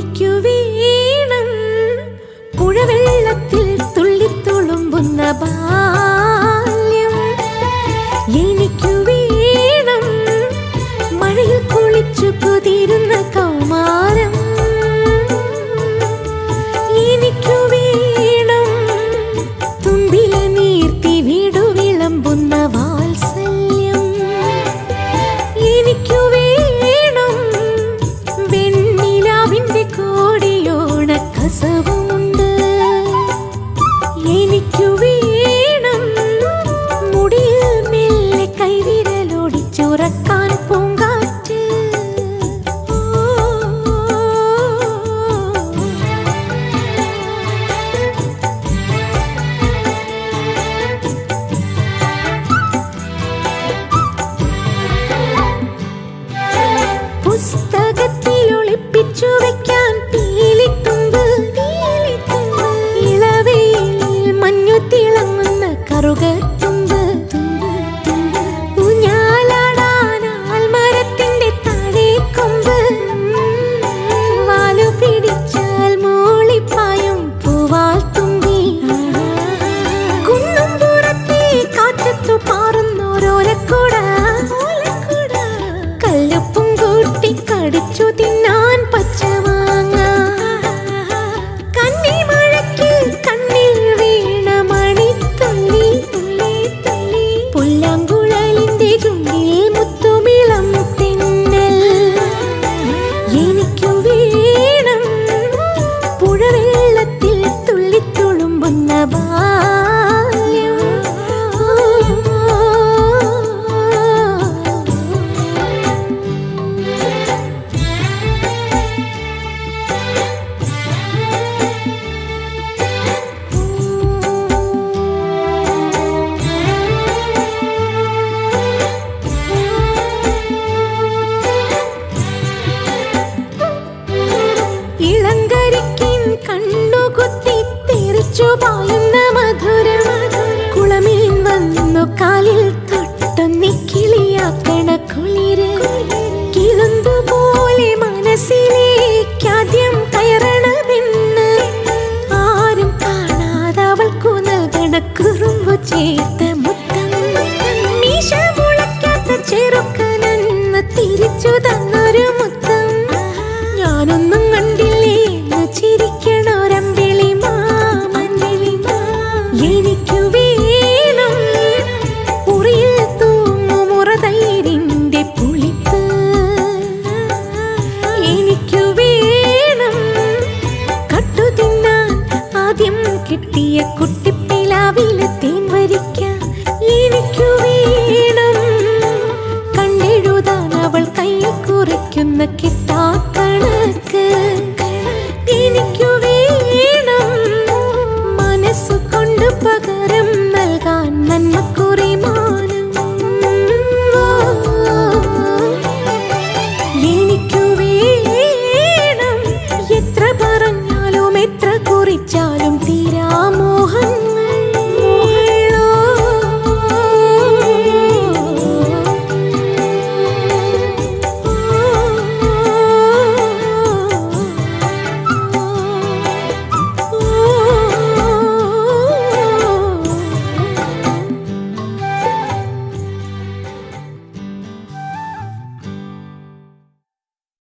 എനിക്കു കുഴവെള്ളത്തിൽ തുള്ളിത്തുളുമ്പുന്ന പാ துறக்க പാലുന്ന മധുരം കുളമിൽ വന്നു കാലിൽ തൊട്ടൊന്നി കിളിയാക്കണ കുളിര് കിളുന്തുപോലെ മനസ്സിലേക്കാദ്യം കയറണമെന്ന് ആരും കാണാതെ അവൾക്കു നൽകണ കുറുമ്പു ചേർത്ത്. കിട്ടിയ കുട്ടിപ്പിലാവിലെ തേൻ വരിക്കാൻ എനിക്കു വേണം. കണ്ടെഴുതാൻ അവൾ കൈ കുറയ്ക്കുന്ന കിട്ടി പകരം എനിക്കു വേണം. എത്ര പറഞ്ഞാലും എത്ര കുറിച്ചാലും